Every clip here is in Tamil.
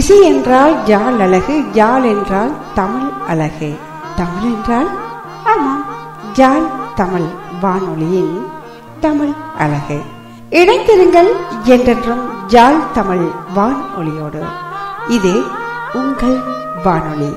இசை என்றால் ஜால் அழகு ஜால் என்றால் தமிழ் அழகு. தமிழ் என்றால் ஆமாம் ஜால் தமிழ் வானொலியின் தமிழ் அழகு. இணைந்திருங்கள் என்றென்றும் ஜால் தமிழ் வானொலியோடு. இது உங்கள் வானொலி.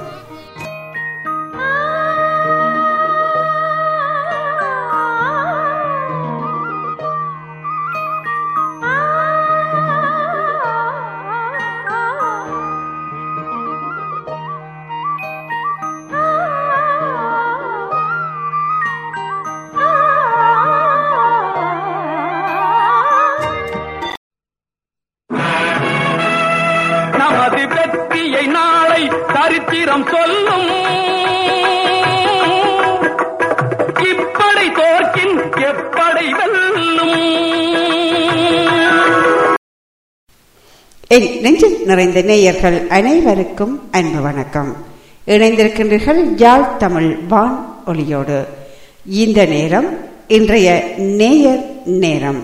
நிறைந்த நேயர்கள் அனைவருக்கும் அன்பு வணக்கம். இணைந்திருக்கின்றீர்கள் யாழ் தமிழ் வான் ஒளியோடு இந்த நேரம் இன்றைய நேயர் நேரம்.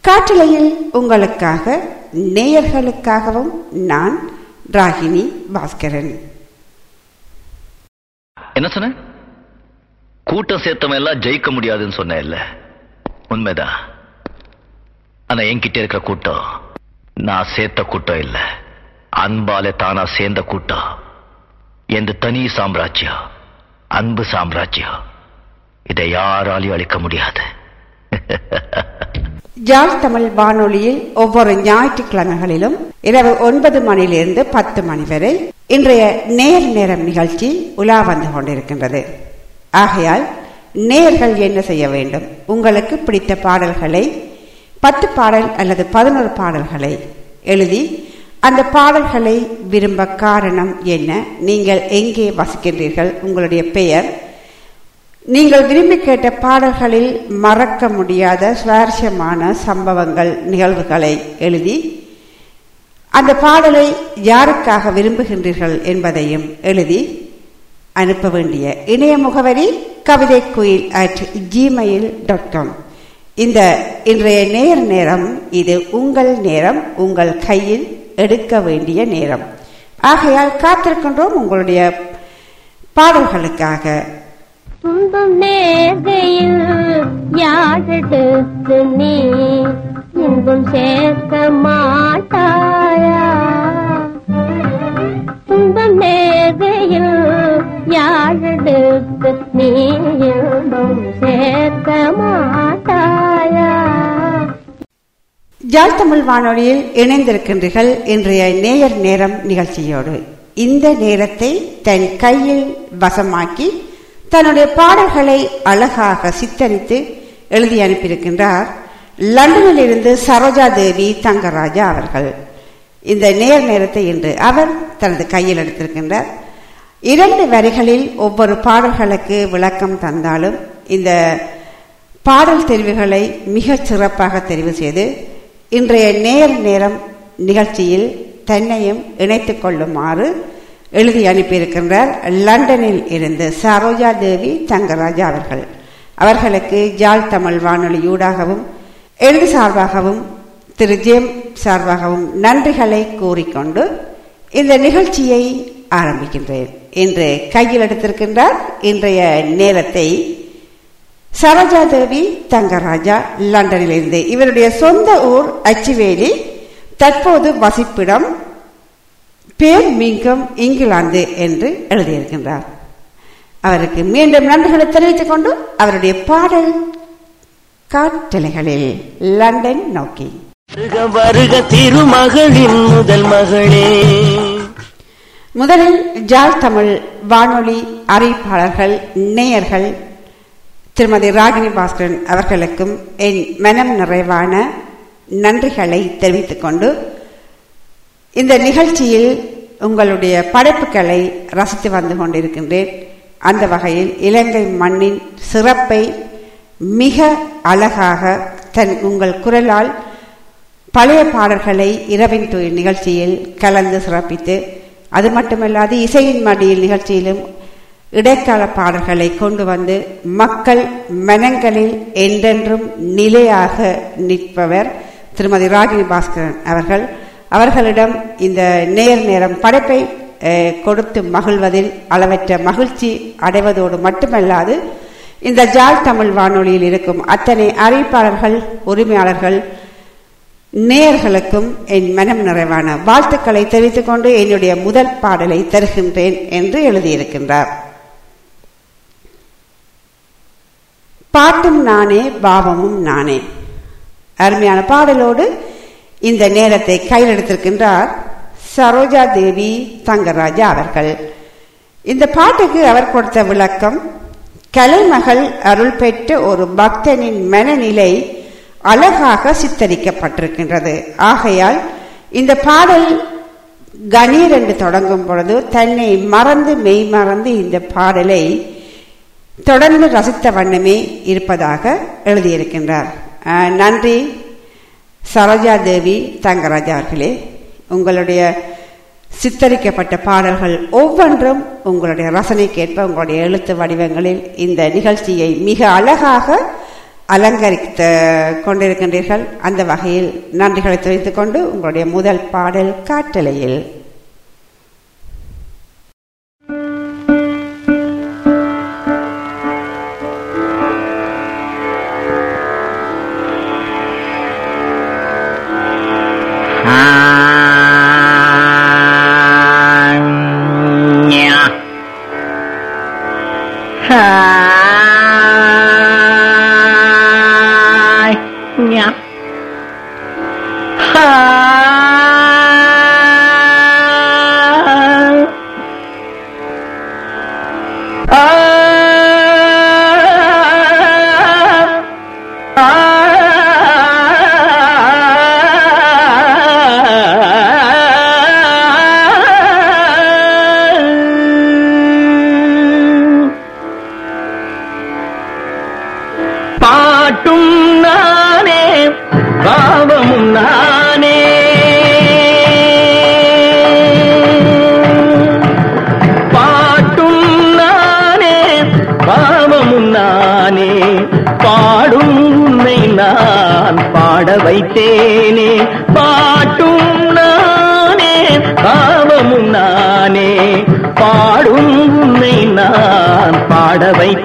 காற்றலையில் உங்களுக்காக நேயர்களுக்காகவும் நான் ராகினி பாஸ்கரன். என்ன சொன்ன? கூட்டம் சேர்த்தவன் எல்லாம் ஜெயிக்க முடியாதுன்னு சொன்ன இல்ல உண்மைதான். ஆனா என்கிட்ட இருக்கிற கூட்டம் நான் சேர்த்த கூட்டம் இல்லை. அன்பால தானா சேர்ந்த கூட்டம் எந்த தனி சாம்ராஜ்யம் அன்பு சாம்ராஜ்யம் இதை யாராலையும் அளிக்க முடியாது. ஜால் தமிழ் வானொலியில் ஒவ்வொரு ஞாயிற்றுக்கிழமைகளிலும் இரவு ஒன்பது மணியிலிருந்து பத்து மணி வரை இன்றைய நேர் நேரம் நிகழ்ச்சி உலா வந்து கொண்டிருக்கின்றது. ஆகையால் நேர்கள் என்ன செய்ய வேண்டும்? உங்களுக்கு பிடித்த பாடல்களை பத்து பாடல் அல்லது பதினோரு பாடல்களை எழுதி அந்த பாடல்களை விரும்ப காரணம் என்ன? நீங்கள் எங்கே வசிக்கின்றீர்கள்? உங்களுடைய பெயர்? நீங்கள் விரும்பி கேட்ட பாடல்களில் மறக்க முடியாத சுவாரஸ்யமான சம்பவங்கள் நிகழ்வுகளை எழுதி அந்த பாடலை யாருக்காக விரும்புகின்றீர்கள் என்பதையும் எழுதி அனுப்ப வேண்டிய இணைய முகவரி கவிதை குயில் அட் ஜிமெயில் டாட் காம் இந்த இன்றைய நேர் நேரம் இது உங்கள் நேரம் உங்கள் கையில். எடுக்க வேண்டிய நேரம். ஆகையால் காத்திருக்கின்றோம் உங்களுடைய பாடல்களுக்காக. துன்பம் நேர்கையில் யாழெடுத்து நீ? இன்பம் சேர்க்க மாட்டாயா? துன்பம் நேர்கையில் யாரெடுத்து நீ? இன்பம் சேர்க்க மாட்டாயா? ஜாழ் தமிழ் வானொலியில் இணைந்திருக்கின்றீர்கள் இன்றைய நேயர் நேரம் நிகழ்ச்சியோடு. இந்த நேரத்தை தன் கையில் வசமாக்கி தன்னுடைய பாடல்களை அழகாக சித்தரித்து எழுதி அனுப்பியிருக்கின்றார் லண்டனில் இருந்து சரோஜா தேவி தங்கராஜா அவர்கள். இந்த நேர் நேரத்தை இன்று அவர் தனது கையில் எடுத்திருக்கின்றார். இரண்டு வரிகளில் ஒவ்வொரு பாடல்களுக்கு விளக்கம் தந்தாலும் இந்த பாடல் தெரிவுகளை மிகச் சிறப்பாக தெரிவு செய்து இன்றைய நேர் நேரம் நிகழ்ச்சியில் தன்னையும் இணைத்துக் கொள்ளுமாறு எழுதி அனுப்பியிருக்கின்றார். லண்டனில் இருந்து சரோஜா தேவி தங்கராஜா அவர்கள். அவர்களுக்கு ஜாழ் தமிழ் வானொலி ஊடாகவும் எழுது சார்பாகவும் திரு. ஜேம் சார்பாகவும் நன்றிகளை கூறிக்கொண்டு இந்த நிகழ்ச்சியை ஆரம்பிக்கின்றேன். இன்று கையில் எடுத்திருக்கின்றார் இன்றைய நேரத்தை சரோஜா தேவி தங்கராஜா லண்டனிலிருந்து. இவருடைய சொந்த ஊர் அச்சுவேலி. தற்போது வசிப்பிடம் பேர் மீங்கம் இங்கிலாந்து என்று எழுதியிருக்கின்றார். அவருக்கு மீண்டும் நன்றிகளை தெரிவித்துக் கொண்டு அவருடைய பாடல் காற்றலைகளில் லண்டன் நோக்கி. வருக வருக திருமகளின் முதல் மகளே. முதலில் ஜால் தமிழ் வானொலி அறிவிப்பாளர்கள் நேயர்கள் திருமதி ராகினி பாஸ்கரன் அவர்களுக்கும் என் மனம் நிறைவான நன்றிகளை தெரிவித்துக் கொண்டு இந்த நிகழ்ச்சியில் உங்களுடைய படைப்புகளை ரசித்து வந்து கொண்டிருக்கின்றேன். அந்த வகையில் இலங்கை மண்ணின் சிறப்பை மிக அழகாக தன் உங்கள் குரலால் பழைய பாடல்களை இரவின் துயில் நிகழ்ச்சியில் கலந்து சிறப்பித்து அது மட்டுமல்லாது இசையின் மடியில் நிகழ்ச்சியிலும் இடைக்கால பாடல்களை கொண்டு வந்து மக்கள் மனங்களில் என்றென்றும் நிலையாக நிற்பவர் திருமதி ராகினி பாஸ்கரன் அவர்கள். அவர்களிடம் இந்த நேர் நேரம் படைப்பை கொடுத்து மகிழ்வதில் அளவற்ற மகிழ்ச்சி அடைவதோடு மட்டுமல்லாது இந்த ஜால் தமிழ் வானொலியில் இருக்கும் அத்தனை அறிவிப்பாளர்கள் உரிமையாளர்கள் நேயர்களுக்கும் என் மனம் நிறைவான வாழ்த்துக்களை தெரிவித்துக் கொண்டு என்னுடைய முதல் பாடலை தருகின்றேன் என்று எழுதியிருக்கின்றார். பாட்டும் நானே பாவமும் நானே. அருமையான பாடலோடு இந்த நேரத்தை கையிலெடுத்திருக்கின்றார் சரோஜா தேவி தங்கராஜா அவர்கள். இந்த பாட்டுக்கு அவர் கொடுத்த விளக்கம் கலைமகள் அருள் பெற்ற ஒரு பக்தனின் மனநிலை அழகாக சித்தரிக்கப்பட்டிருக்கின்றது. ஆகையால் இந்த பாடல் கணீர் என்று தொடங்கும் பொழுது தன்னை மறந்து மெய் மறந்து இந்த பாடலை தொடர்ந்து ரசித்த வண்ணமே இருப்பதாக எழுதியிருக்கின்றார். நன்றி சரோஜா தேவி தங்கராஜா அவர்களே. உங்களுடைய சித்தரிக்கப்பட்ட பாடல்கள் ஒவ்வொன்றும் உங்களுடைய ரசனைக்கேற்ப உங்களுடைய எழுத்து வடிவங்களில் இந்த நிகழ்ச்சியை மிக அழகாக அலங்கரித்து கொண்டிருக்கின்றீர்கள். அந்த வகையில் நன்றிகளை தெரிவித்துக் கொண்டு உங்களுடைய முதல் பாடல் காட்டலையில்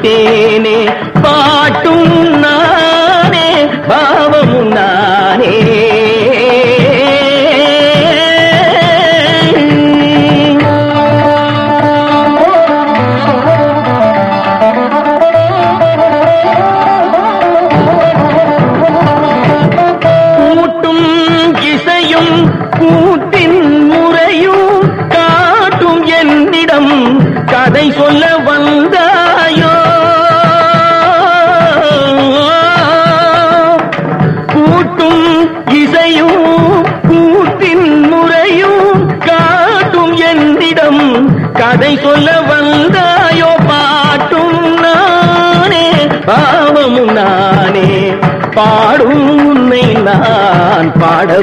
பாட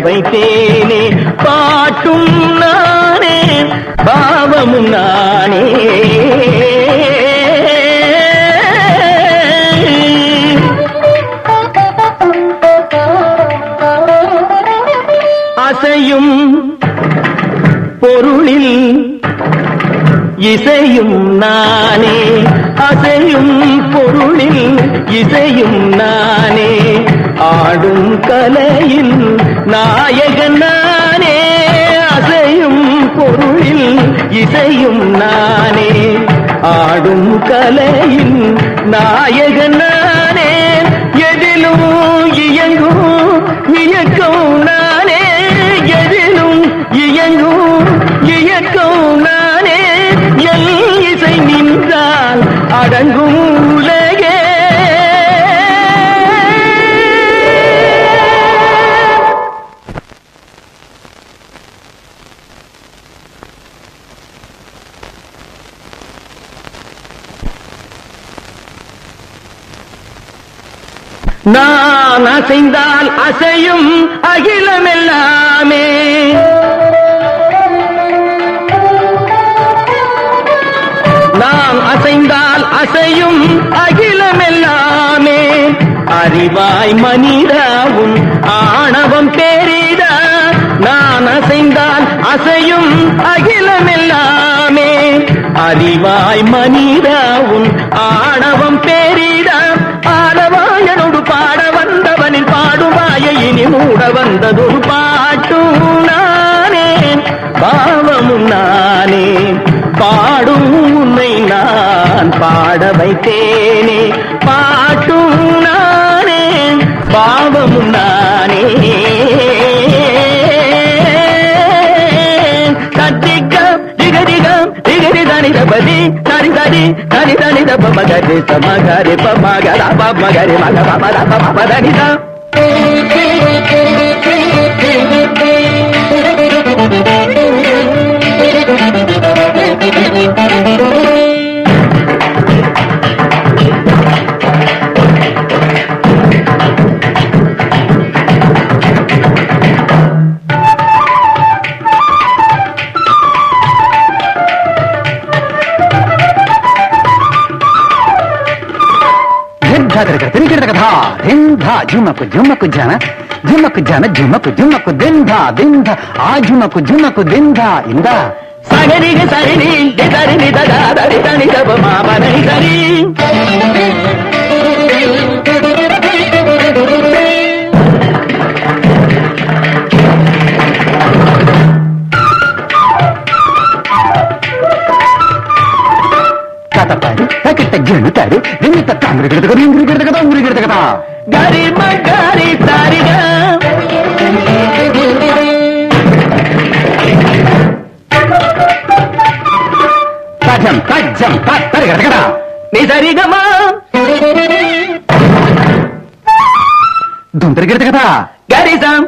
வைத்தேனே பாட்டும் நானே பாவமும் நானே. அசையும் பொருளில் இசையும் நானே. அசையும் பொருளில் இசையும் நானே. ஆடும் கலையில் நாயகன் நானே அசையும் பொருளில் இசையும் நானே. ஆடும் கலையில் நாயகன் நானே எதிலும் இயங்கும் இயக்கம் நானே. எதிலும் இயங்கும் இயக்கம் நானே. எல் இசை நின்றால் அடங்கும் அசையும் அகிலமெல்லாமே. நாம் அசைந்தால் அசையும் அகிலமெல்லாமே. அறிவாய் மனிதாவும் ஆணவம் பேரிடா. நான் அசைந்தால் அசையும் அகிலமெல்லாமே. அறிவாய் மனிதாவும் ஆணவம் பேரிடா. ஆடவாயனோடு பா வாயை இனி மூட வந்ததொரு பாட்டும் நானே பாவமும் நானே. பாடும் உன்னை நான் பாட வைத்தேனே பாட்டும் நானே பாவமும் நானே. கத்திக்கம் திகதிகம் திகதி தனி தபதி தனி தனி தனி தனி தப மகரி சமகரி பமகர பமகரி மக பமர ధింధా ఝుమకు ఝుమకు జన ఝుమకు జన ఝుమకు ఝుమకు దింధా దింధా ఆ ఝుమకు ఝుమకు దింధా ఇందా. సగరిని సరిని సరిని దరి తని దబ మా బని సరి. కథపాడు తగిట్ట జనుతాడు దిమ్మిత తాంగ్రిగిడదు రింగ్రిగిడదు హాస్యం నిసరిగమా. దుంతరిగడత కదా గరిసం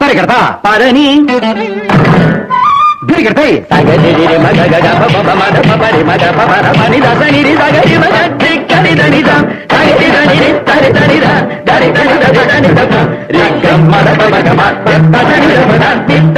పరిగడత పదని బిరిగడతాయి సగరి మగ గగ పప మద పరి మద పపర మని దస నిరి సగరి మగ టిక్కని దనిదం సగరి దనిరి తరి తరి ద దరి తరి ద దని దగ రిగం మద పగ మద పదని దమ ద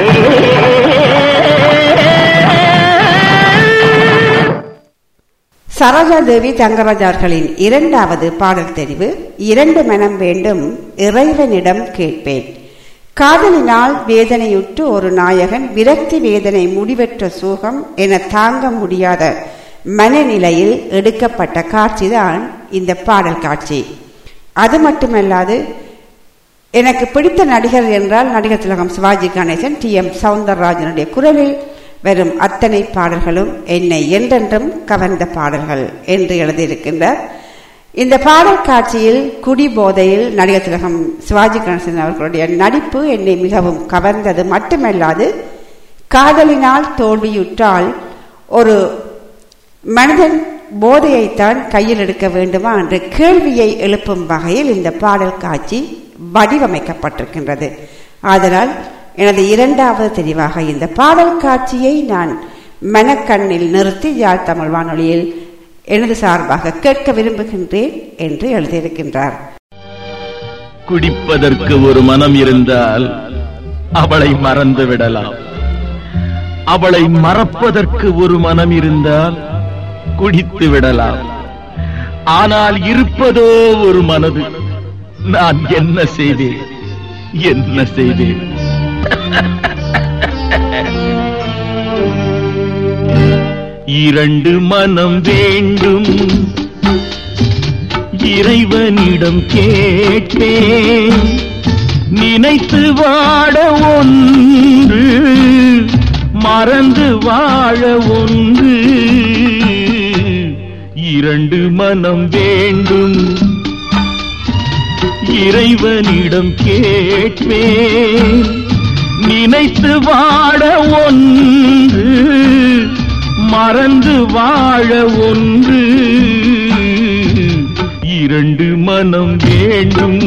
சரோஜாதேவி தங்கராஜார்களின் இரண்டாவது பாடல் தெரிவு இரண்டு மனம் வேண்டும் இறைவனிடம் கேட்பேன். காதலினால் வேதனையுற்று ஒரு நாயகன் விரக்தி வேதனை முடிவற்ற சோகம் என தாங்க முடியாத மனநிலையில் எடுக்கப்பட்ட காட்சிதான் இந்த பாடல் காட்சி. அது மட்டுமல்லாது எனக்கு பிடித்த நடிகர் என்றால் நடிகர் திலகம் சிவாஜி கணேசன் டி எம் சவுந்தரராஜனுடைய குரலில் வரும் அத்தனை பாடல்களும் என்னை என்றென்றும் கவர்ந்த பாடல்கள் என்று எழுதியிருக்கின்றார் இந்த பாடல் காட்சியில் குடி போதையில் நடிகர் திலகம் சிவாஜி கணேசன் அவர்களுடைய நடிப்பு என்னை மிகவும் கவர்ந்தது. மட்டுமல்லாது காதலினால் தோல்வியுற்றால் ஒரு மனிதன் போதையைத்தான் கையில் எடுக்க வேண்டுமா என்ற கேள்வியை எழுப்பும் வகையில் இந்த பாடல் காட்சி வடிவமைக்கப்பட்டிருக்கின்றது. ஆதலால் எனது இரண்டாவது தெரிவாக இந்த பாடல் காட்சியை நான் மனக்கண்ணில் நிறுத்தி யாழ் தமிழ் வானொலியில் எனது சார்பாக கேட்க விரும்புகின்றேன் என்று எழுதியிருக்கின்றார். குடிப்பதற்கு ஒரு மனம் இருந்தால் அவளை மறந்து விடலாம். அவளை மறப்பதற்கு ஒரு மனம் இருந்தால் குடித்து விடலாம். ஆனால் இருப்பதோ ஒரு மனது. நான் என்ன செய்தேன்? என்ன செய்தேன்? இரண்டு மனம் வேண்டும். இறைவனிடம் கேட்பேன். நினைத்து வாட ஒன்று மறந்து வாழ ஒன்று. இரண்டு மனம் வேண்டும். இறைவனிடம் கேட்பேன். நினைத்து வாழ ஒன்று மறந்து வாழ ஒன்று. இரண்டு மனம் வேண்டும்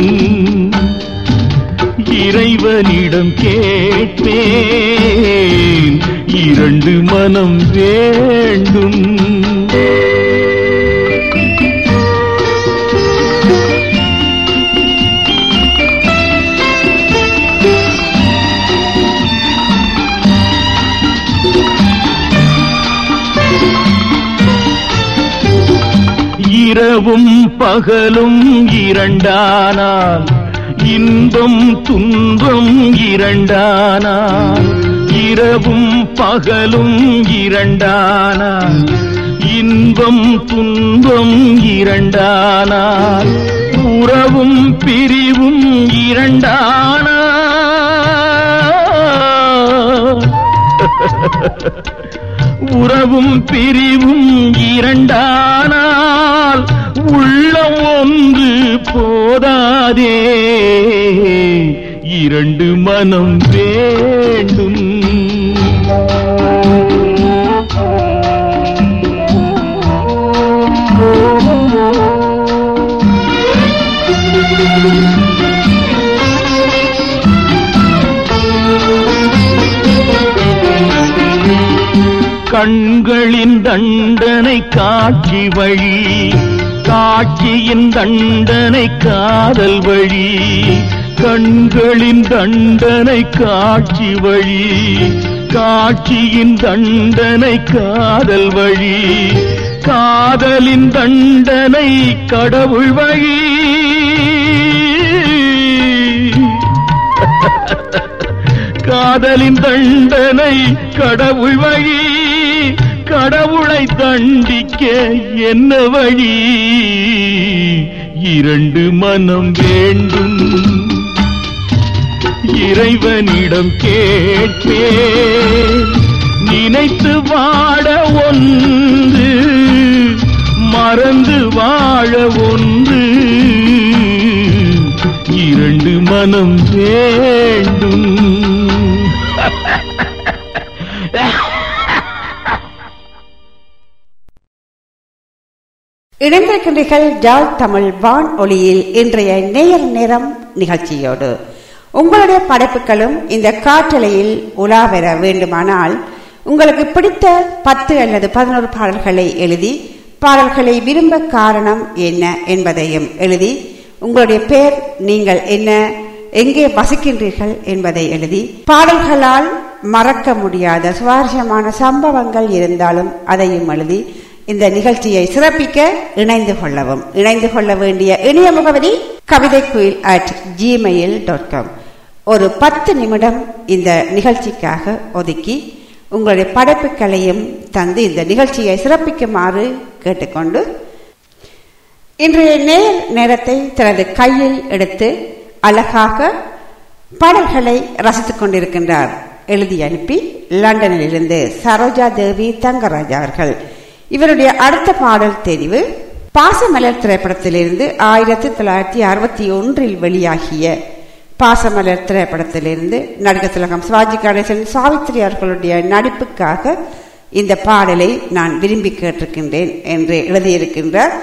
இறைவனிடம் கேட்பேன். இரண்டு மனம் வேண்டும். இரவும் பகலும் இரண்டானால் இன்பம் துன்பம் இரண்டானால் இரவும் பகலும் இரண்டானால் இன்பம் துன்பம் இரண்டானால் உறவும் பிரிவும் இரண்டானால். உறவும் பிரிவும் இரண்டானால் உள்ளம் ஒன்று போதாதே. இரண்டு மனம் வேண்டும். கண்களின் தண்டனை காட்சி வழி காட்சியின் தண்டனை காதல் வழி கண்களின் தண்டனை காட்சி வழி காட்சியின் தண்டனை காதல் வழி காதலின் தண்டனை கடவுள் வழி. காதலின் தண்டனை கடவுள் வழி. கடவுளை தண்டிக்க என்ன வழி? இரண்டு மனம் வேண்டும். இறைவனிடம் கேட்பேன். நினைத்து வாட ஒன்று மறந்து வாழ ஒன்று. இரண்டு மனம் வேண்டும். இணைந்திருக்கின்றீர்கள் ஜால் தமிழ் வான் ஒளியில் இன்றைய நேயர் நேரம் நிகழ்ச்சியோடு. உங்களுடைய படைப்புகளும் இந்த காற்றலையில் உலா பெற வேண்டுமானால் உங்களுக்கு பிடித்த பத்து அல்லது பதினோரு பாடல்களை எழுதி பாடல்களை விரும்ப காரணம் என்ன என்பதையும் எழுதி உங்களுடைய பெயர் நீங்கள் என்ன எங்கே வசிக்கின்றீர்கள் என்பதை எழுதி பாடல்களால் மறக்க முடியாத சுவாரஸ்யமான சம்பவங்கள் இருந்தாலும் அதையும் எழுதி இந்த நிகழ்ச்சியை சிறப்பிக்க இணைந்து கொள்ளவும். இணைந்து கொள்ள வேண்டிய இணைய முகவரி கவிதை குயில் அட் ஜிமெயில் டாட் காம் ஒரு பத்து நிமிடம் இந்த நிகழ்ச்சிக்காக ஒதுக்கி உங்களுடைய படைப்புகளையும் தந்து இந்த நிகழ்ச்சியை சிறப்பிக்குமாறு கேட்டுக்கொண்டு இன்றைய நேர் நேரத்தை தனது கையில் எடுத்து அழகாக பாடல்களை ரசித்துக் கொண்டிருக்கின்றார். எழுதி அனுப்பி லண்டனில் இருந்து சரோஜா தேவி தங்கராஜா அவர்கள். இவருடைய அடுத்த பாடல் தெரிவு பாசமலர் திரைப்படத்திலிருந்து ஆயிரத்தி தொள்ளாயிரத்தி அறுபத்தி ஒன்றில் வெளியாகிய பாசமலர் திரைப்படத்திலிருந்து நடிகர் திலகம் சிவாஜி கணேசன் சாவித்ரி அவர்களுடைய நடிப்புக்காக இந்த பாடலை நான் விரும்பி கேட்டிருக்கின்றேன் என்று எழுதியிருக்கின்றார்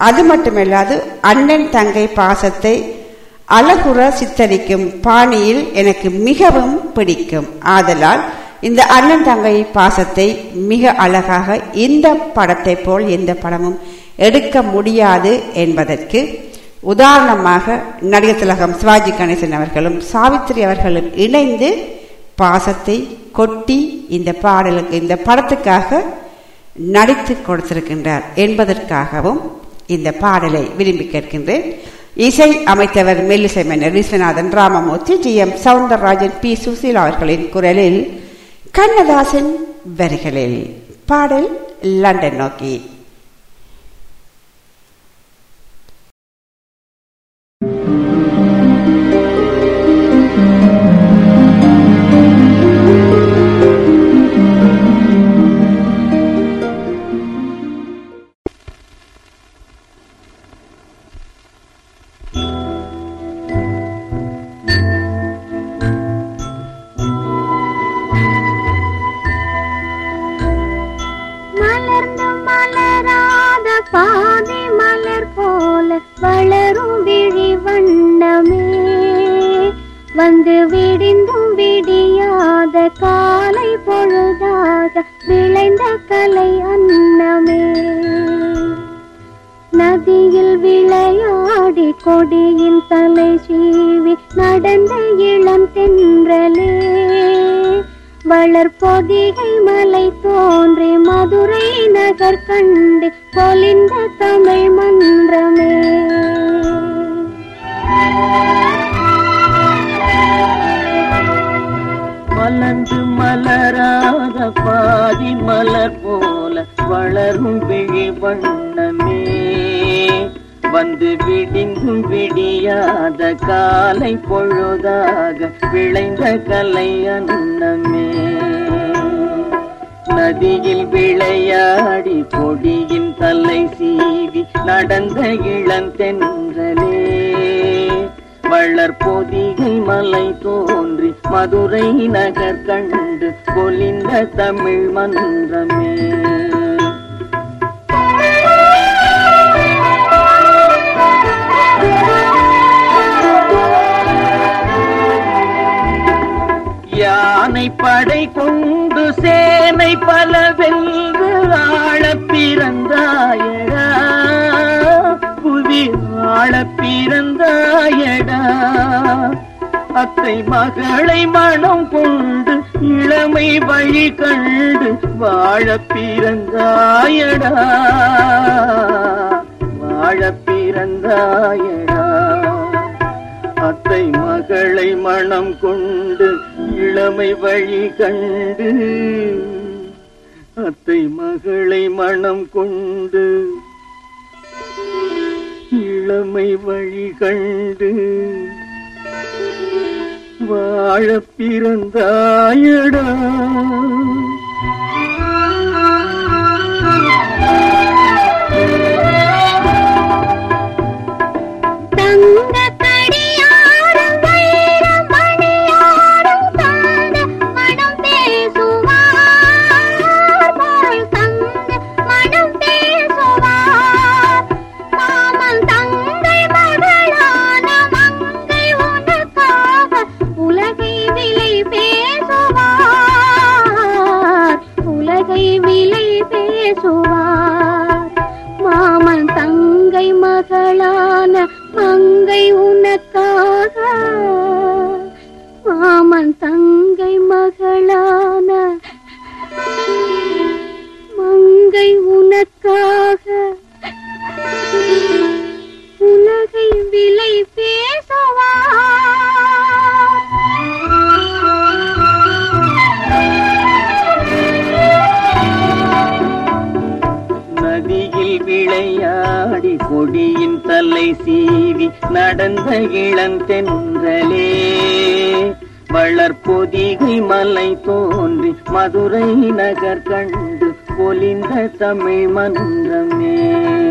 அது மட்டுமல்லாது அண்ணன் தங்கை பாசத்தை அழகுற சித்தரிக்கும் பாணியில் எனக்கு மிகவும் பிடிக்கும். ஆதலால் இந்த அண்ணன் தங்கை பாசத்தை மிக அழகாக இந்த படத்தை போல் எந்த படமும் எடுக்க முடியாது என்பதற்கு உதாரணமாக நடிகர் திலகம் சிவாஜி கணேசன் அவர்களும் சாவித்திரி அவர்களும் இணைந்து பாசத்தை கொட்டி இந்த பாடலுக்கு இந்த படத்துக்காக நடித்து கொடுத்திருக்கின்றார் என்பதற்காகவும் இந்த பாடலை விரும்பி கேட்கின்றேன். இசை அமைத்தவர் மெல்லிசை மன்னர் Viswanathan Ramamurthy G M Soundararajan P Susheela அவர்களின் குரலில் கண்ணதாசன் வரிகளில் பாடல் லண்டன் நோக்கி. தோன்றி மதுரை நகர் கண்டு பொலிந்த தமிழ் மன்றமே. யானை படை கொண்டு சேனை பல வென்று ஆழ பிறந்தாயடா. புவி ஆழ பிறந்தாயடா. அத்தை மகளை மனம் கொண்டு இளமை வழி கண்டு வாழ பிறந்தாயடா. வாழ பிறந்தாயடா. அத்தை மகளை மனம் கொண்டு இளமை வழி கண்டு அத்தை மகளை மனம் கொண்டு இளமை வழி கண்டு வாழ பிறந்தாயடா. பொலிந்த தமிழ்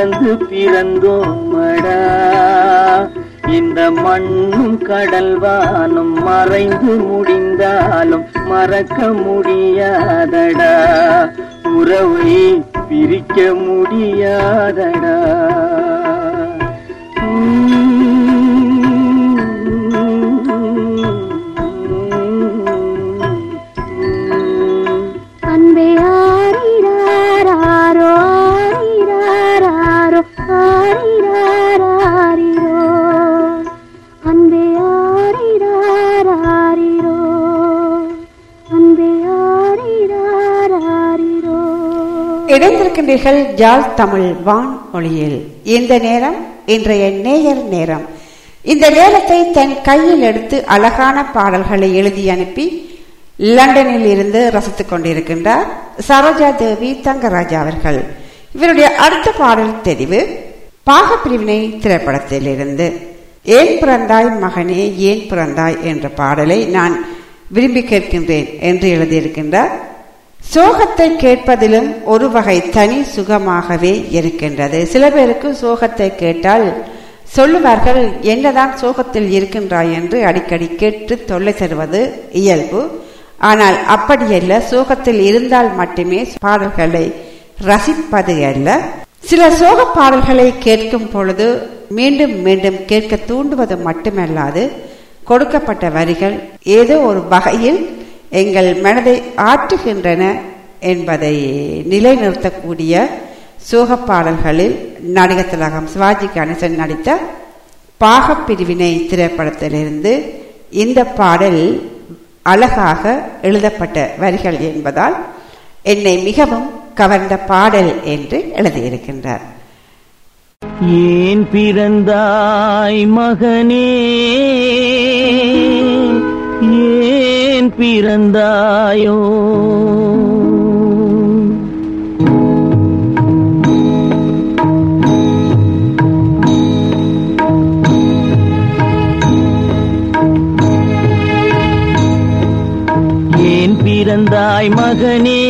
கலந்து பிறந்தோமடா. இந்த மண்ணும் கடல்வானும் மறைந்து முடிந்தாலும் மறக்க முடியாதடா. உறவை பிரிக்க முடியாதடா. இணைந்திருக்கின்றீர்கள் ஜால் தமிழ் வான் ஒளியில் இந்த நேரம் இன்றைய நேயர் நேரம். இந்த நேரத்தை தன் கையில் எடுத்து அழகான பாடல்களை எழுதி அனுப்பி லண்டனில் இருந்து ரசித்துக் கொண்டிருக்கின்றார் சரோஜா தேவி தங்கராஜா அவர்கள். இவருடைய அடுத்த பாடல் தெரிவு பாகப்பிரிவினை திரைப்படத்திலிருந்து. ஏன் பிறந்தாய் மகனே ஏன் பிறந்தாய் என்ற பாடலை நான் விரும்பி கேட்கின்றேன் என்று எழுதியிருக்கின்றார் சோகத்தை கேட்பதிலும் ஒரு வகை தனி சுகமாகவே இருக்கின்றது. சில பேருக்கு சோகத்தை கேட்டால் சொல்லுவார்கள் என்னதான் சோகத்தில் இருக்கின்றாய்? என்று அடிக்கடி கேட்டு தொல்லை தருவது இயல்பு. ஆனால் அப்படியல்ல சோகத்தில் இருந்தால் மட்டுமே பாடல்களை ரசிப்பது அல்ல. சில சோக பாடல்களை கேட்கும் பொழுது மீண்டும் மீண்டும் கேட்க தூண்டுவது மட்டுமல்லாது கொடுக்கப்பட்ட வரிகள் ஏதோ ஒரு வகையில் எங்கள் மனதை ஆற்றுகின்றன என்பதை நிலைநிறுத்தக்கூடிய சோகப் பாடல்களில் நடிகர் திலகம் சிவாஜி கணேசன் நடித்த பாகப்பிரிவினை திரைப்படத்திலிருந்து இந்த பாடல் அழகாக எழுதப்பட்ட வரிகள் என்பதால் என்னை மிகவும் கவர்ந்த பாடல் என்று எழுதியிருக்கின்றார். ஏன் பிறந்தாய் மகனே? ஏ பிறந்தாயோ? ஏன் பிறந்தாய் மகனே?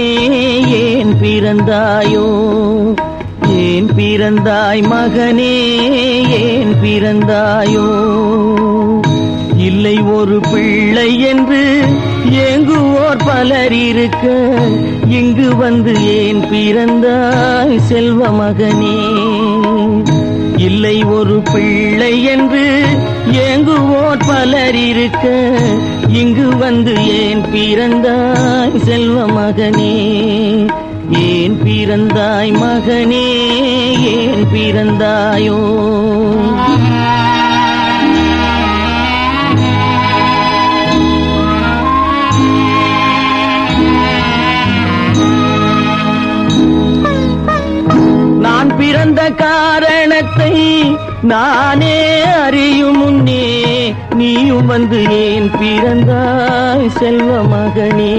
ஏன் பிறந்தாயோ? ஏன் பிறந்தாய் மகனே? ஏன் பிறந்தாயோ? இல்லை ஒரு பிள்ளை என்று ஏங்குவோர் பலர் இருக்க இங்கு வந்து ஏன் பிறந்தாய் செல்வ மகனே? இல்லை ஒரு பிள்ளை என்று ஏங்குவோர் பலர் இருக்க இங்கு வந்து ஏன் பிறந்தாய் செல்வ மகனே? ஏன் பிறந்தாய் மகனே? ஏன் பிறந்தாயோ? அந்த காரணத்தை நானே அறியும் முன்னே நீயும் வந்து ஏன் பிறந்தாய் செல்வ மகனே?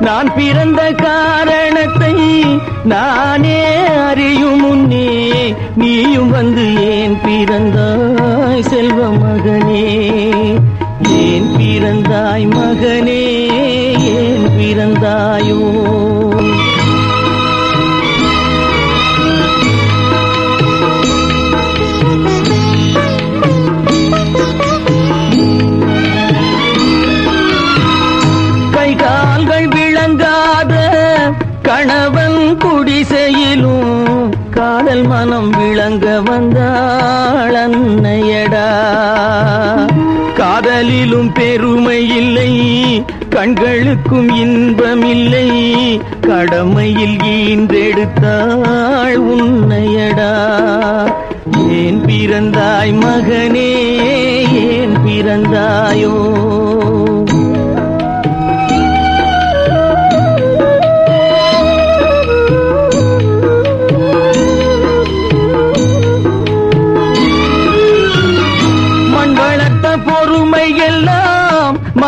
நான் பிறந்த காரணத்தை நானே அறியும் முன்னே நீயும் வந்து ஏன் பிறந்தாய் செல்வ மகனே? ஏன் பிறந்தாய் மகனே? ஏன் பிறந்தாயோ? கணவன் குடிசையிலும் காதல் மனம் விளங்க வந்தாள் அன்னையடா. காதலிலும் பெருமை இல்லை கண்களுக்கும் இன்பமில்லை கடமையில் ஈன்றெடுத்தாள் உன்னையடா. ஏன் பிறந்தாய் மகனே ஏன் பிறந்தாயோ?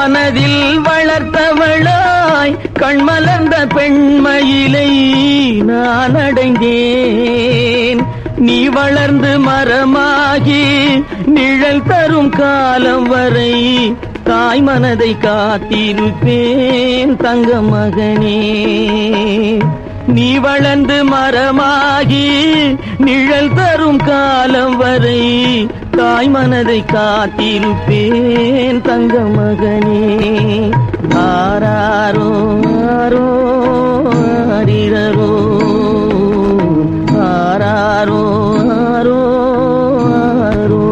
மனதில் வளர்த்தவளாய் கண்மலர்ந்த பெண்மயிலை நான் அடைந்தேன். நீ வளர்ந்து மரமாகி நிழல் தரும் காலம் வரை தாய் மனதை காத்திருப்பேன் தங்க மகனே நீ வளர்ந்து மரமாகி நிழல் தரும் காலம் வரை தாய் மனதை காத்திருப்பேன் தங்க மகனே ஆராரோ ஆரோ ஆரிரரோ. ஆராரோ ஆரோ ஆரோ.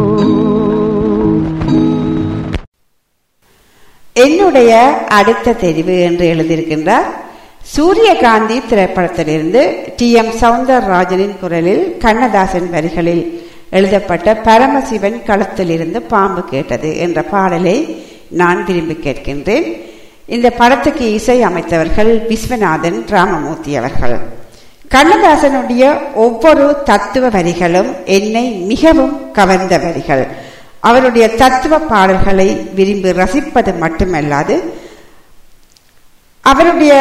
என்னுடைய அடுத்த தெரிவு என்று எழுதியிருக்கின்றார். சூரியகாந்தி திரைப்படத்திலிருந்து டி எம் சவுந்தரராஜனின் குரலில் கண்ணதாசன் வரிகளில் எழுதப்பட்ட பரமசிவன் களத்திலிருந்து பாம்பு கேட்டது என்ற பாடலை நான் விரும்பி கேட்கின்றேன். இந்த படத்துக்கு இசை அமைத்தவர்கள் விஸ்வநாதன் ராமமூர்த்தி அவர்கள். கண்ணதாசனுடைய ஒவ்வொரு தத்துவ வரிகளும் என்னை மிகவும் கவர்ந்த வரிகள். அவருடைய தத்துவ பாடல்களை விரும்பி ரசிப்பது மட்டுமல்லாது அவருடைய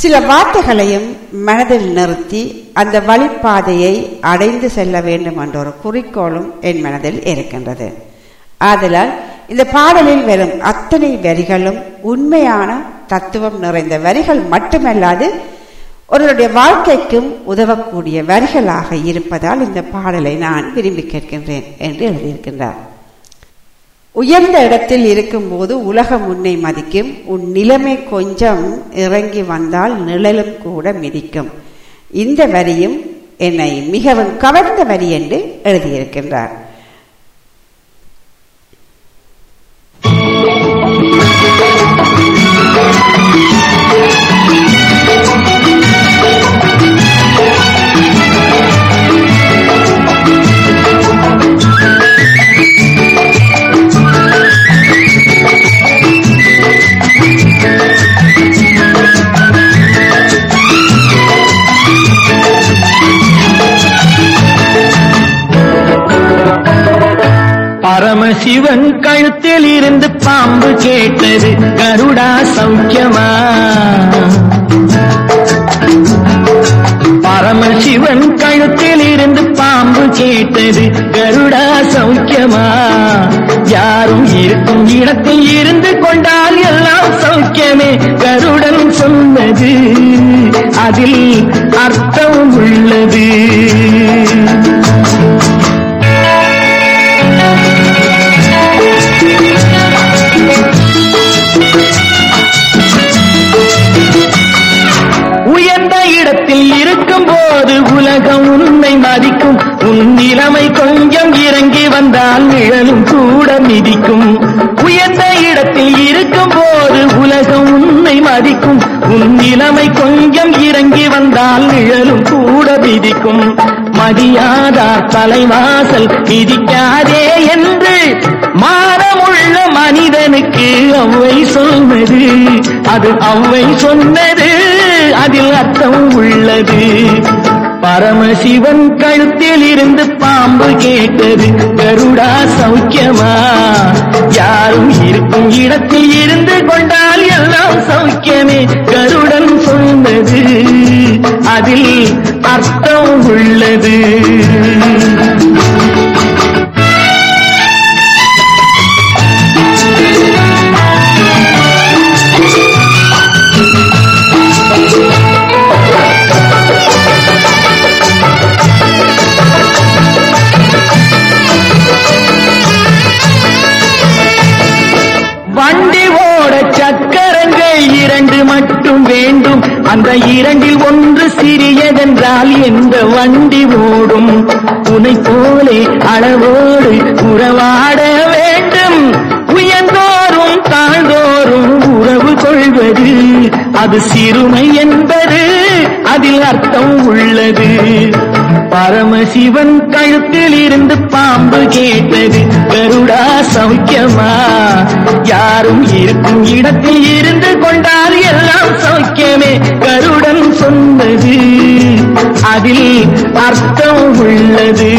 சில வார்த்தைகளையும் மனதில் நிறுத்தி அந்த வழிப்பாதையை அடைந்து செல்ல வேண்டும் என்ற ஒரு குறிக்கோளும் என் மனதில் இருக்கின்றது. ஆதலால் இந்த பாடலில் வரும் அத்தனை வரிகளும் உண்மையான தத்துவம் நிறைந்த வரிகள் மட்டுமல்லாது ஒருவருடைய வாழ்க்கைக்கும் உதவக்கூடிய வரிகளாக இருப்பதால் இந்த பாடலை நான் விரும்பி கேட்கின்றேன் என்று எழுதியிருக்கின்றார். உயர்ந்த இடத்தில் இருக்கும்போது உலகம் உன்னை மதிக்கும். உன் நிலைமை கொஞ்சம் இறங்கி வந்தால் நிழலும் கூட மிதிக்கும். இந்த வரியும் என்னை மிகவும் கவர்ந்த வரி என்று எழுதியிருக்கின்றார். பரமசிவன் கழுத்தில் இருந்து பாம்பு கேட்டது கருடா சௌக்கியமா? பரமசிவன் கழுத்தில் இருந்து பாம்பு கேட்டது கருடா சௌக்கியமா? யாரும் இருக்கும் இடத்தில் இருந்து கொண்டால் எல்லாம் சௌக்கியமே கருடன் சொன்னது அதில் அர்த்தம் உள்ளது. நிலைமை கொஞ்சம் இறங்கி வந்தால் நிழலும் கூட மிதிக்கும். உயர்ந்த இடத்தில் இருக்கும் போது உலகம் உன்னை மதிக்கும். உன் நிலைமை கொஞ்சம் இறங்கி வந்தால் நிழலும் கூட மிதிக்கும். மதியாதா தலைவாசல் மிதிக்காதே என்று மானமுள்ள மனிதனுக்கு அவ்வை சொன்னது அது அவ்வை சொன்னது அதில் அர்த்தம் உள்ளது. பரமசிவன் கழுத்தில் இருந்து பாம்பு கேட்டது கருடா சௌக்கியமா? யாரும் இருக்கும் இடத்தில் இருந்து கொண்டால் எல்லாம் சௌக்கியமே கருடன் சொன்னது. அதில் அர்த்தம் உள்ளது. அந்த இரண்டில் ஒன்று சிறியதென்றால் எந்த வண்டி ஓடும்? உனை போலே அளவோடு உறவாட வேண்டும். உயர்ந்தோறும் தாழ்ந்தோறும் உறவு கொள்வது அது சிறுமை என்பது அதில் அர்த்தம் உள்ளது. பரமசிவன் கழுத்தில் இருந்து பாம்பு கேட்டது கருடா சௌக்கியமா? யாரும் இருக்கும் இடத்தில் இருந்து கொண்டால் எல்லாம் சௌக்கியமே கருடன் சொன்னது. அதில் அர்த்தம் உள்ளது.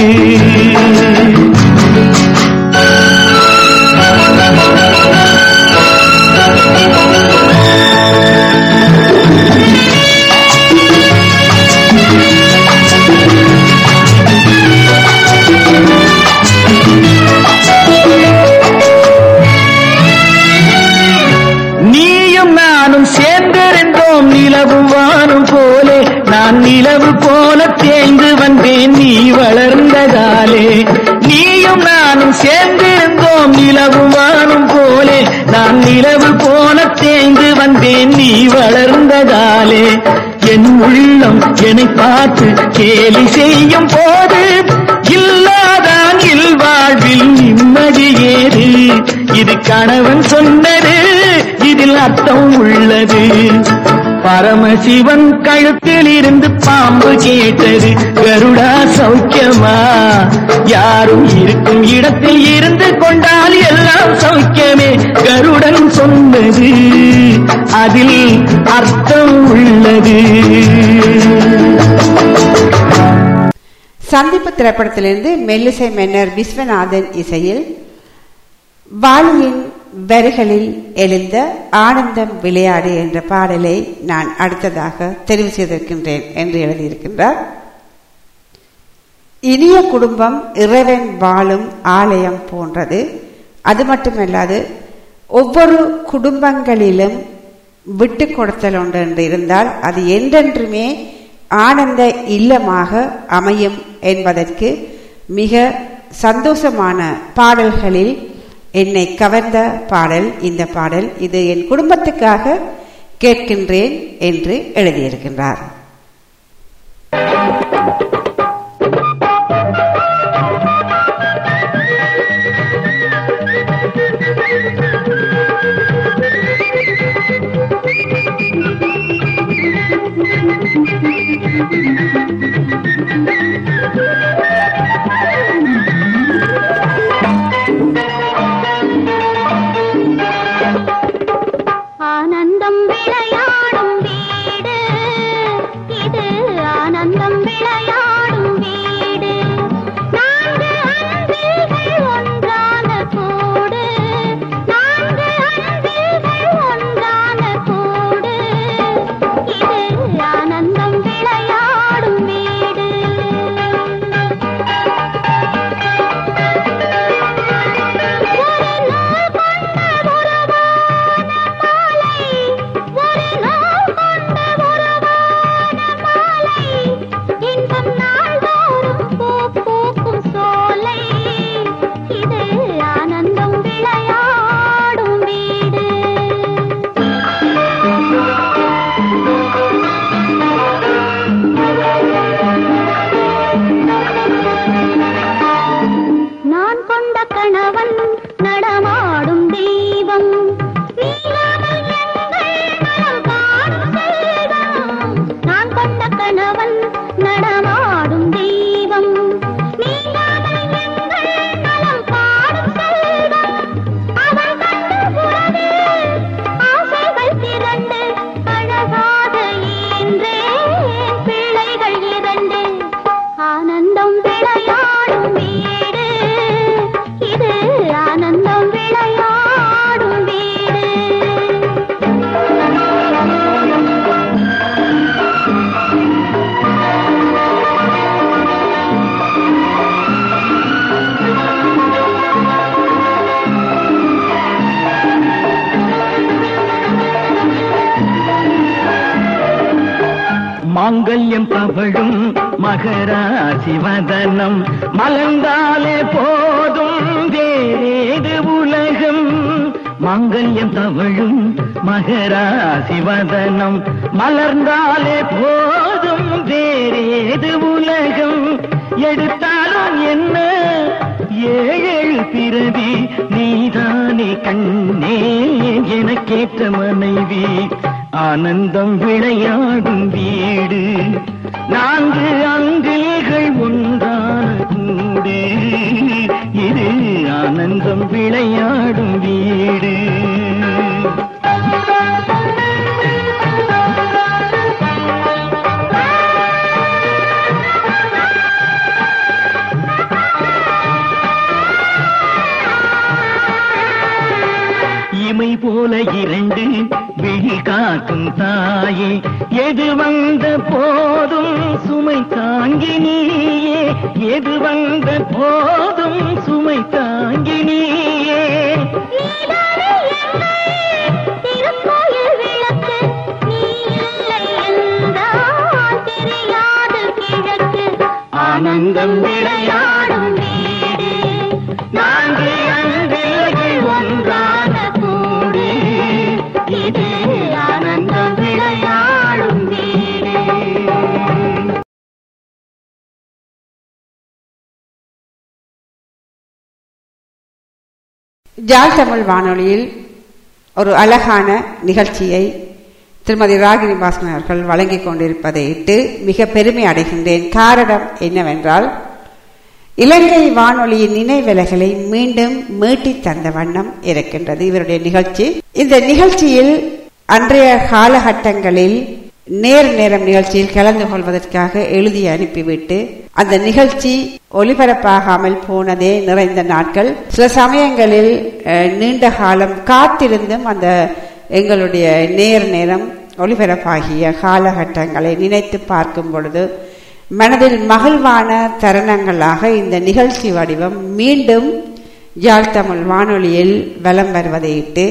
பார்த்தேன் நீ வளர்ந்ததாலே என் உள்ளம் என்னை பார்த்து கேலி செய்யும் போது இல்லாதான் இல்வாழ்வில் நிம்மதி ஏது? இது கணவன் சொன்னது இதில் அர்த்தம் உள்ளது. பரமசிவன் கழுத்தில் இருந்து பாம்பு கேட்டது கருடா சௌக்கியமா? யாரும் இருக்கும் இடத்தில் இருந்து கொண்டால் எல்லாம் சௌக்கியமே கருடன் சொன்னது. அதில் அர்த்தம் உள்ளது. சந்திப்பு திரைப்படத்திலிருந்து மெல்லிசை மன்னர் விஸ்வநாதன் இசையில் வாலியின் வரிகளில் எழுந்த ஆனந்தம் விளையாடு என்ற பாடலை நான் அடுத்ததாக தெரிவு செய்திருக்கின்றேன் என்று எழுதியிருக்கின்றார். இனிய குடும்பம் இறைவன் வாழும் ஆலயம் போன்றது. அது மட்டுமல்லாது ஒவ்வொரு குடும்பங்களிலும் விட்டு கொடுத்தல் ஒன்று என்று இருந்தால் அது என்றென்றுமே ஆனந்த இல்லமாக அமையும் என்பதற்கு மிக சந்தோஷமான பாடல்களில் என்னை கவர்ந்த பாடல் இந்த பாடல். இது என் குடும்பத்துக்காக கேட்கின்றேன் என்று எழுதியிருக்கின்றார். மலர்ந்தாலே போதும் வேறேது உலகம். மாங்கல்யம் தவழும் மகராசி வதனம். மலர்ந்தாலே போதும் வேறேது உலகம். எடுத்தாலும் என்ன? ஏழு பிறவி நீதானே கண்ணே எனக்கேற்ற மனைவி. ஆனந்தம் விளையாடு விழி தாயே எது வந்த போதும் சுமை தாங்கினியே எது வந்த போதும் சுமை தாங்கினியே ஆனந்தம் விளையாடும் ஜால் தமிழ் வானொலியில் ஒரு அழகான நிகழ்ச்சியை திருமதி ராகினி பாஸ்கன் அவர்கள் வழங்கிக் கொண்டிருப்பதை இட்டு மிக பெருமை அடைகின்றேன். காரணம் என்னவென்றால் இலங்கை வானொலியின் நினைவிலகளை மீண்டும் மீட்டி தந்த வண்ணம் இருக்கின்றது இவருடைய நிகழ்ச்சி. இந்த நிகழ்ச்சியில் அன்றைய காலகட்டங்களில் நேர் நேரம் நிகழ்ச்சியில் கலந்து கொள்வதற்காக எழுதி அனுப்பிவிட்டு அந்த நிகழ்ச்சி ஒளிபரப்பாகாமல் போனதே நிறைந்த நாட்கள். சில சமயங்களில் நீண்ட காலம் காத்திருந்தும் அந்த எங்களுடைய நேர் நேரம் ஒளிபரப்பாகிய காலகட்டங்களை நினைத்து பார்க்கும் பொழுது மனதில் மகிழ்வான தருணங்களாக இந்த நிகழ்ச்சி வடிவம் மீண்டும் யாழ் தமிழ் வானொலியில் வலம் வருவதையிட்டு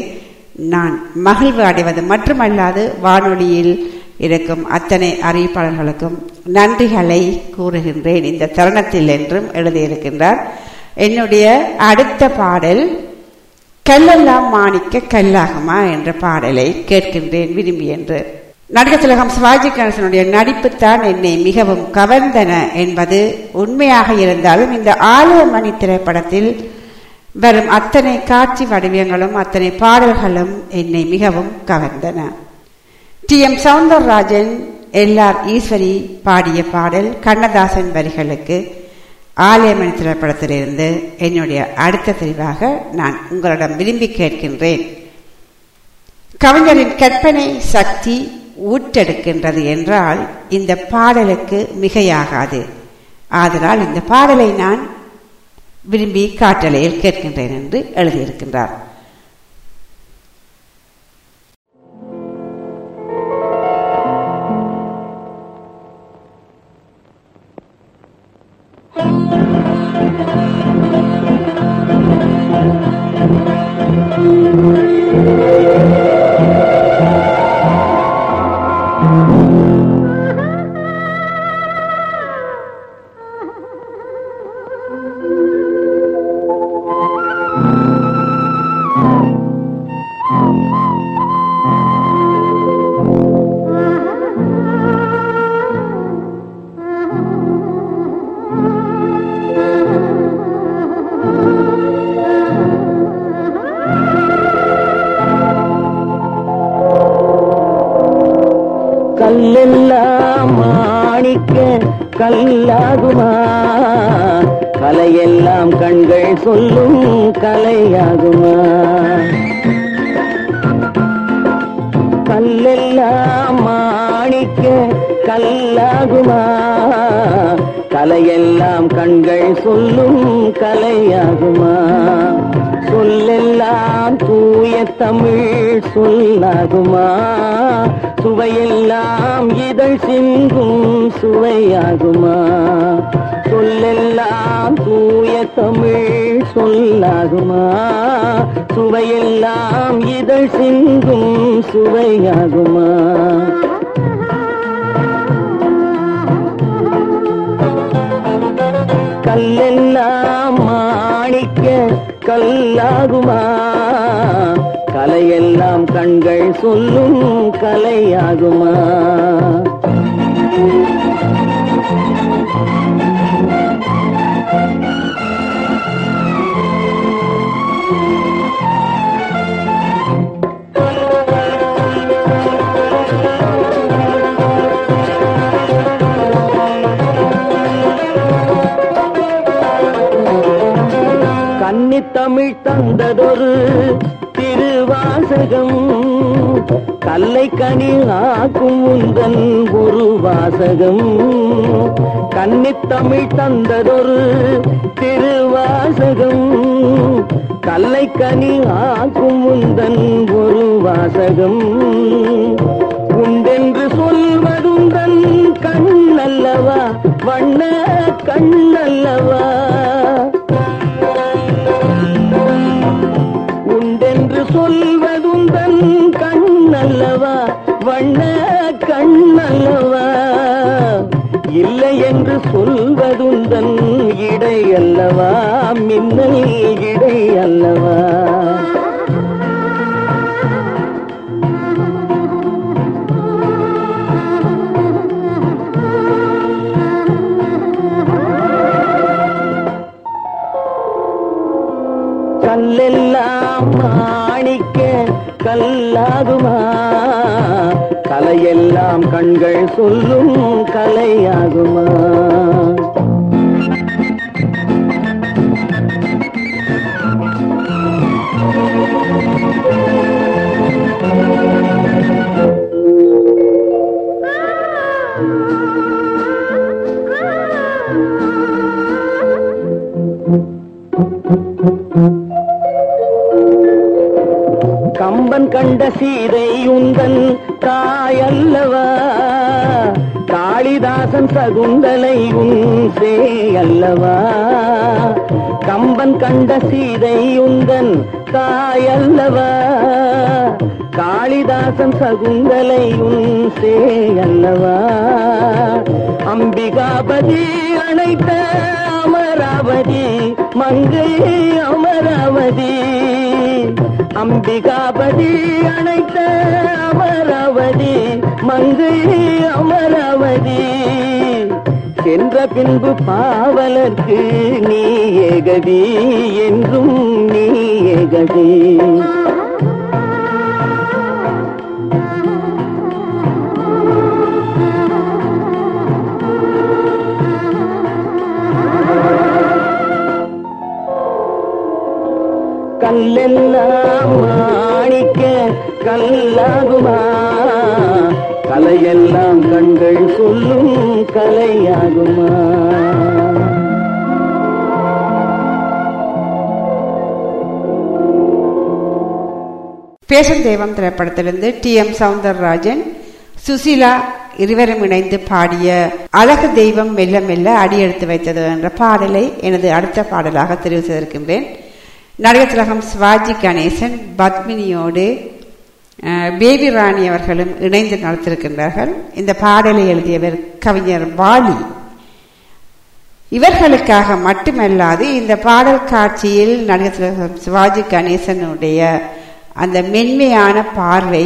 நான் மகிழ்வு அடைவது மட்டுமல்லாது வானொலியில் இருக்கும் அத்தனை அறிவிப்பாளர்களுக்கும் நன்றிகளை கூறுகின்றேன். இந்த தருணத்தில் என்றும் எழுதியிருக்கின்றார். என்னுடைய அடுத்த பாடல் கல்லெல்லாம் மாணிக்க கல்லாகுமா என்ற பாடலை கேட்கின்றேன். விரும்பி என்று. நடிகர் திலகம் சிவாஜி கணேசனுடைய நடிப்புத்தான் என்னை மிகவும் கவர்ந்தன என்பது உண்மையாக இருந்தாலும் இந்த ஆலயமணி திரைப்படத்தில் வரும் அத்தனை காட்சி வடிவங்களும் அத்தனை பாடல்களும் என்னை மிகவும் கவர்ந்தன. T M Soundararajan L R Eswari பாடிய பாடல் கண்ணதாசன் வரிகளுக்கு ஆலயமணி திரைப்படத்திலிருந்து என்னுடைய அடுத்த தெரிவாக நான் உங்களிடம் விரும்பி கேட்கின்றேன். கவிஞரின் கற்பனை சக்தி ஊற்றெடுக்கின்றது என்றால் இந்த பாடலுக்கு மிகையாகாது. ஆதலால் இந்த பாடலை நான் விரும்பி காட்டலையில் கேட்கின்றேன் என்று எழுதியிருக்கின்றார். Thank you. கல்லெல்லாம் மாணிக்க கல்லாகுமா? கலையெல்லாம் கண்கள் சொல்லும் கலையாகுமா? கல்லெல்லாம் மாணிக்க கல்லாகுமா? கலையெல்லாம் கண்கள் சொல்லும் கலையாகுமா? சொல்லெல்லாம் தூய தமிழ் சொல்லாகுமா? சுவையெல்லாம் இதழ் சிந்தும் சுவையாகுமா? சொல்லெல்லாம் தூய தமிழ் சொல்லாகுமா? சுவையெல்லாம் இதழ் சிந்தும் சுவையாகுமா? கல்லெல்லாம் மாணிக்க கல்லாகுமா? கலையெல்லாம் கண்கள் சொல்லும் கலையாகுமா? தந்ததொரு திருவாசகம். கல்லை கனி ஆக்கும் உந்தன் ஒரு வாசகம் கன்னித்தமிழ் தந்ததொரு திருவாசகம். கல்லை கனி ஆக்கும் உந்தன் ஒரு வாசகம் உண்டென்று சொல்வதுந்தன் கண்ணல்லவா வண்ண கண்ணல்லவா. அல்லவா? மின்னல் இடை அல்லவா? கல்லெல்லாம் மாணிக்க கல்லாகுமா? கலையெல்லாம் கண்கள் சொல்லும் கலையாகுமா? கம்பன் சகுந்தலை உன்சே அல்லவா? கம்பன் கண்ட சீதை உந்தன் தாயல்லவா? காளிதாசன் சகுந்தலை உன்சே அல்லவா? அம்பிகாபதி அணைத்த அமராவதி மங்கை அமராவதி. அம்பிகாபதி அணைத்த அமராவதி மங்கை அமராவதி சென்ற பின்பு பாவலர்க்கு நீ ஏகதி என்றும் நீ ஏகதி கல்லெல்லாம் மாணிக்க கல்லாகுமா? கலையெல்லாம் கண்கள் சொல்லும் கலையாகுமா? பேசும் தெய்வம் திரைப்படத்திலிருந்து டி எம் சவுந்தரராஜன் சுசிலா இருவரும் இணைந்து பாடிய அழகு தெய்வம் மெல்ல மெல்ல அடியெடுத்து வைத்தது என்ற பாடலை எனது அடுத்த பாடலாக தெரிவு செய்திருக்கின்றேன் நடிகர் திலகம் சிவாஜி கணேசன் பத்மினியோடு பேபி ராணி அவர்களும் இணைந்து நடத்திருக்கின்றார்கள். இந்த பாடலை எழுதியவர் கவிஞர் வாலி. இவர்களுக்காக மட்டுமல்லாது இந்த பாடல் காட்சியில் நடிகர் சிவாஜி கணேசனுடைய அந்த மென்மையான பார்வை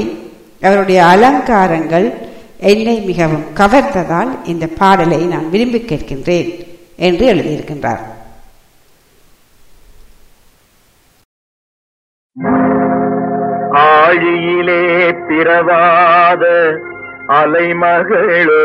அவருடைய அலங்காரங்கள் என்னை மிகவும் கவர்ந்ததால் இந்த பாடலை நான் விரும்பி கேட்கின்றேன் என்று எழுதியிருக்கின்றார். வழியிலே பிறவாத அலைமகளோ.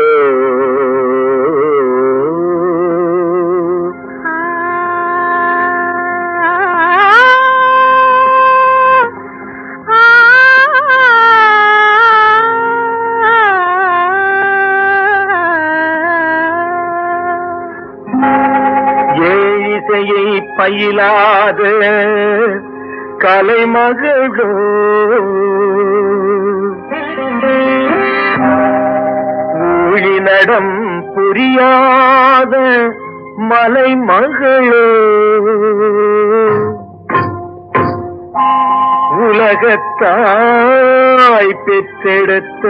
ஏழிசையை பயிலாத கலைமகளோ மகளோ. நடம் புரியாத மலை மகளோ. உலகத்தாய் பெற்றெடுத்த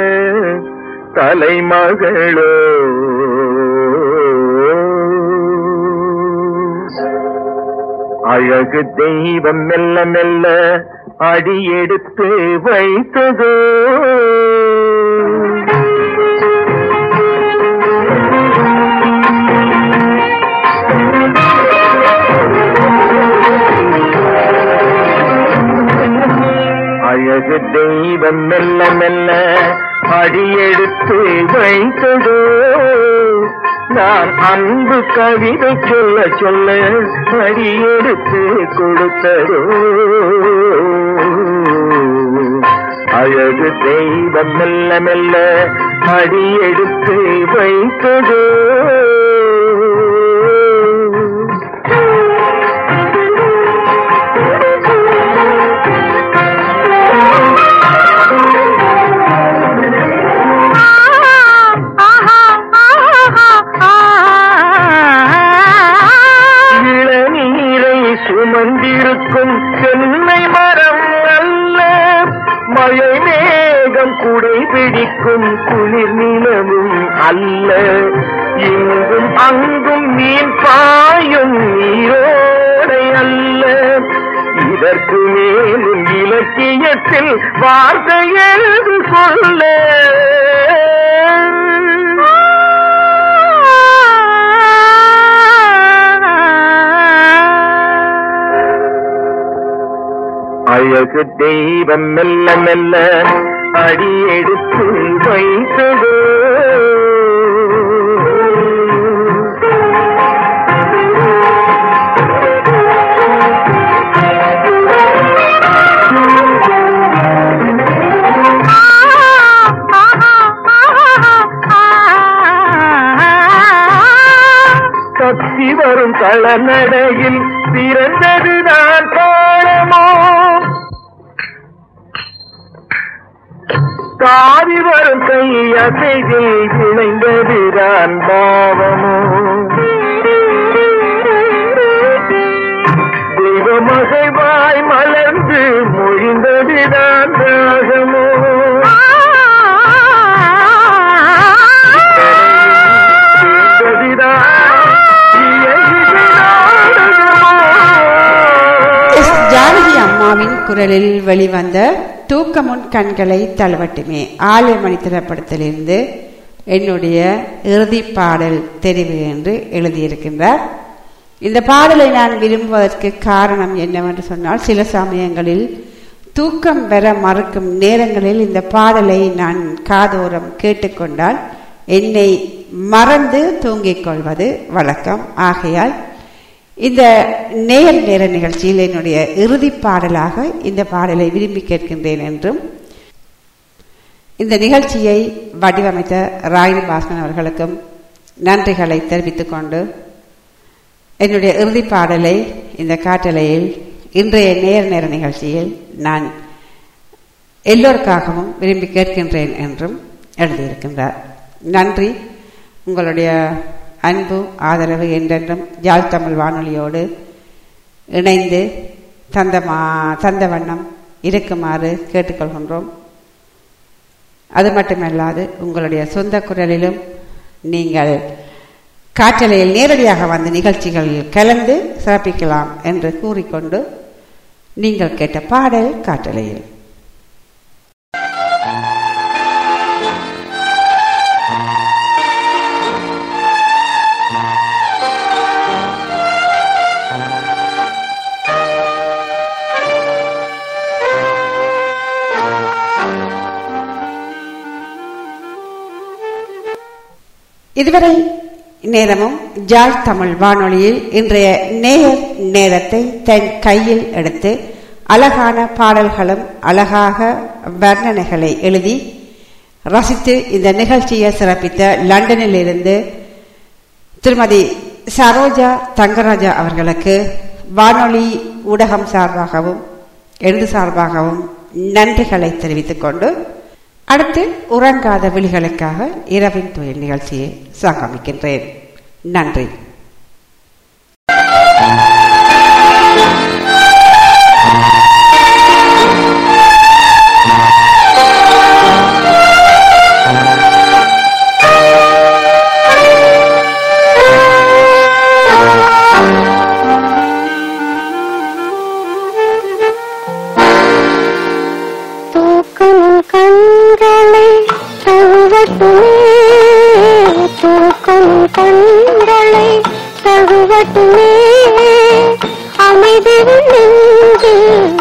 தலைமகளோ. அழகு தெய்வம் மெல்ல மெல்ல அடியெடுத்து வைத்ததோ. அழகு தெய்வம் மெல்ல மெல்ல அடியெடுத்து வைத்ததோ. நான் அன்பு கவிதை சொல்ல சொல்ல அடியெடுத்து கொடுத்ததோ. அழகு தெய்வம் மெல்ல மெல்ல அடியெடுத்து வைத்ததோ. மேகம் குடை பிடிக்கும் குளிர் நிலவும் அல்ல. இங்கும் அங்கும் மீன் பாயும் நீரோடை அல்ல. இதற்கு மேலும் இலக்கியத்தில் வார்த்தை எழுது சொல்ல. அழகு தெய்வம் மெல்ல மெல்ல அடியெடுத்து வைத்ததோ. தப்பி வரும் களநடையில் பிறந்தது தாவி வரும் கை செய்தில் இணைந்ததுதான் பாவமோ. தெய்வமகைவாய் மலர்ந்து மொழிந்ததுதான் தாகமோ. ஜானகி அம்மாவின் குரலில் வெளிவந்த தூக்கமுன் கண்களை தழுவட்டுமே. ஆலயமணி திரைப்படத்திலிருந்து என்னுடைய இறுதி பாடல் தெரிவு என்று எழுதியிருக்கின்றார். இந்த பாடலை நான் விரும்புவதற்கு காரணம் என்னவென்று சொன்னால் சில சமயங்களில் தூக்கம் பெற மறுக்கும் நேரங்களில் இந்த பாடலை நான் காதோரம் கேட்டுக்கொண்டால் என்னை மறந்து தூங்கிக் கொள்வது வழக்கம். ஆகையால் இந்த நேர் நேர நிகழ்ச்சியில் என்னுடைய இறுதி பாடலாக இந்த பாடலை விரும்பி கேட்கின்றேன் என்றும் இந்த நிகழ்ச்சியை வடிவமைத்த ராயினி பாஸ்கன் அவர்களுக்கும் நன்றிகளை தெரிவித்துக் கொண்டு என்னுடைய இறுதி பாடலை இந்த காட்டலையில் இன்றைய நேர் நேர நிகழ்ச்சியில் நான் எல்லோருக்காகவும் விரும்பி கேட்கின்றேன் என்றும் எழுதியிருக்கின்றார். நன்றி. உங்களுடைய அன்பு ஆதரவு என்றென்றும் யாழ் தமிழ் வானொலியோடு இணைந்து தந்தமா தந்த வண்ணம் இருக்குமாறு கேட்டுக்கொள்கின்றோம். அது மட்டுமல்லாது உங்களுடைய சொந்த குரலிலும் நீங்கள் காற்றலையில் நேரடியாக வந்து நிகழ்ச்சிகளில் கலந்து சிறப்பிக்கலாம் என்று கூறிக்கொண்டு நீங்கள் கேட்ட பாடல் காற்றலையில். இதுவரை நேரமும் ஜாழ் தமிழ் வானொலியில் இன்றைய நேயர் நேரத்தை தன் கையில் எடுத்து அழகான பாடல்களும் அழகாக வர்ணனைகளை எழுதி ரசித்து இந்த நிகழ்ச்சியை சிறப்பித்த லண்டனில் இருந்து திருமதி சரோஜா தங்கராஜா அவர்களுக்கு வானொலி ஊடகம் சார்பாகவும் எழுது சார்பாகவும் நன்றிகளை தெரிவித்துக் கொண்டு அடுத்து உறங்காத விழிகளுக்காக இரவின் துயில் நிகழ்ச்சியை சங்கமிக்கின்றேன் நன்றி. தழுவட்டுமே தூக்கும் கண்களை தழுவட்டுமே. அமைதி நெஞ்சில்